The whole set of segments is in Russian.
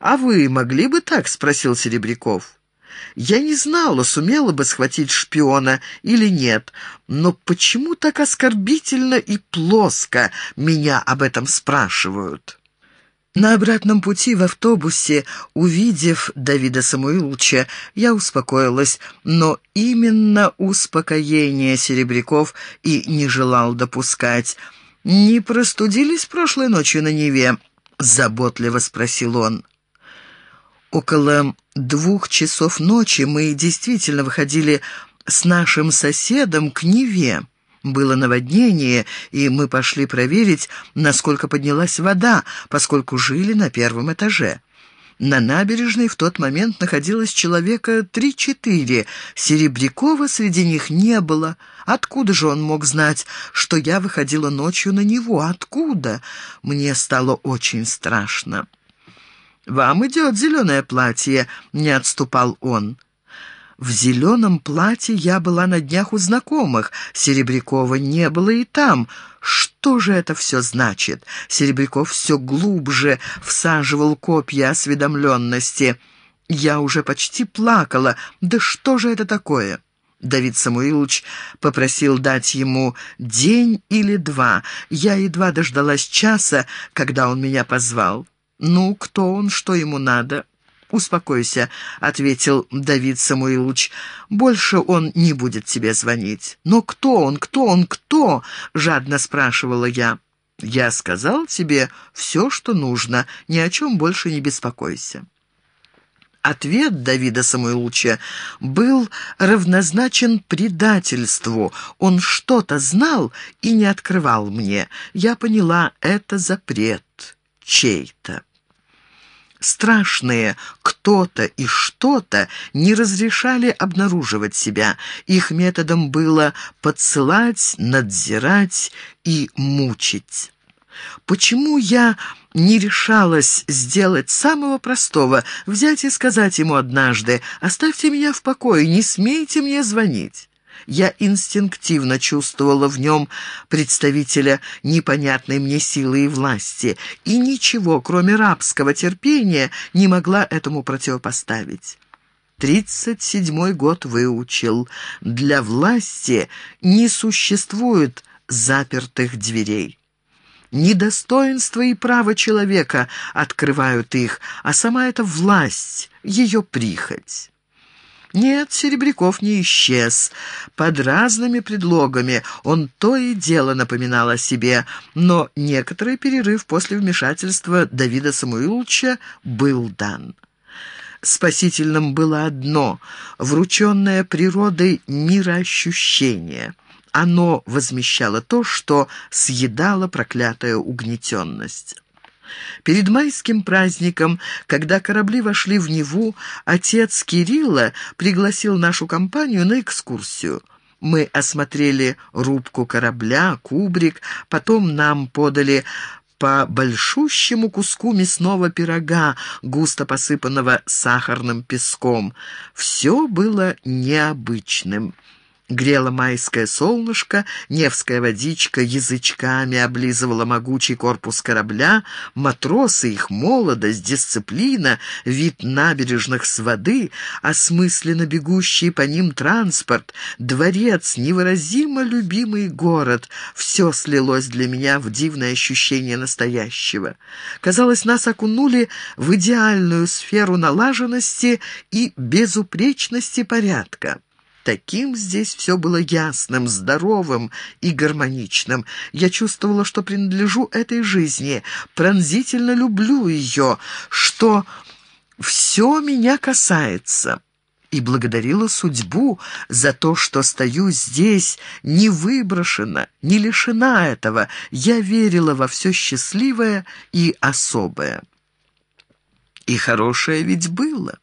«А вы могли бы так?» — спросил Серебряков. Я не знала, сумела бы схватить шпиона или нет, но почему так оскорбительно и плоско меня об этом спрашивают?» На обратном пути в автобусе, увидев Давида Самуиловича, я успокоилась, но именно успокоение Серебряков и не желал допускать. «Не простудились прошлой ночью на Неве?» — заботливо спросил он. Около двух часов ночи мы действительно выходили с нашим соседом к Неве. Было наводнение, и мы пошли проверить, насколько поднялась вода, поскольку жили на первом этаже. На набережной в тот момент находилось человека три-четыре. Серебрякова среди них не было. Откуда же он мог знать, что я выходила ночью на него? Откуда? Мне стало очень страшно. «Вам идет зеленое платье», — не отступал он. В зеленом платье я была на днях у знакомых. Серебрякова не было и там. Что же это все значит? Серебряков все глубже всаживал копья осведомленности. Я уже почти плакала. Да что же это такое? Давид Самуилович попросил дать ему день или два. Я едва дождалась часа, когда он меня позвал. «Ну, кто он, что ему надо?» «Успокойся», — ответил Давид Самуилович. «Больше он не будет тебе звонить». «Но кто он, кто он, кто?» — жадно спрашивала я. «Я сказал тебе все, что нужно. Ни о чем больше не беспокойся». Ответ Давида Самуиловича был равнозначен предательству. Он что-то знал и не открывал мне. Я поняла, это запрет чей-то. Страшные кто-то и что-то не разрешали обнаруживать себя. Их методом было подсылать, надзирать и мучить. Почему я не решалась сделать самого простого, взять и сказать ему однажды «Оставьте меня в покое, не смейте мне звонить»? Я инстинктивно чувствовала в нем представителя непонятной мне силы и власти, и ничего, кроме рабского терпения, не могла этому противопоставить. Тридцать седьмой год выучил. Для власти не существует запертых дверей. Недостоинство и право человека открывают их, а сама эта власть, ее прихоть. Нет, Серебряков не исчез. Под разными предлогами он то и дело напоминал о себе, но некоторый перерыв после вмешательства Давида Самуиловича был дан. Спасительным было одно — врученное природой мироощущение. Оно возмещало то, что съедала проклятая угнетенность. Перед майским праздником, когда корабли вошли в Неву, отец Кирилла пригласил нашу компанию на экскурсию. Мы осмотрели рубку корабля, кубрик, потом нам подали по большущему куску мясного пирога, густо посыпанного сахарным песком. Все было необычным. Грело майское солнышко, невская водичка язычками облизывала могучий корпус корабля, матросы, их молодость, дисциплина, вид набережных с воды, осмысленно бегущий по ним транспорт, дворец, невыразимо любимый город — все слилось для меня в дивное ощущение настоящего. Казалось, нас окунули в идеальную сферу налаженности и безупречности порядка. Таким здесь все было ясным, здоровым и гармоничным. Я чувствовала, что принадлежу этой жизни, пронзительно люблю ее, что все меня касается. И благодарила судьбу за то, что стою здесь, не выброшена, не лишена этого. Я верила во все счастливое и особое. И хорошее ведь было.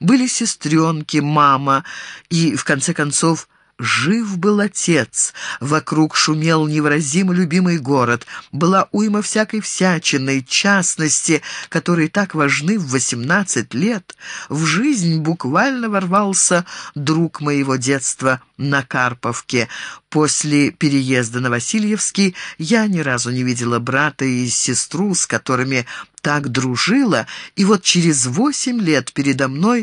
Были сестренки, мама и, в конце концов, Жив был отец, вокруг шумел невыразимо любимый город, была уйма всякой всячины, частности, которые так важны в восемнадцать лет. В жизнь буквально ворвался друг моего детства на Карповке. После переезда на Васильевский я ни разу не видела брата и сестру, с которыми так дружила, и вот через восемь лет передо мной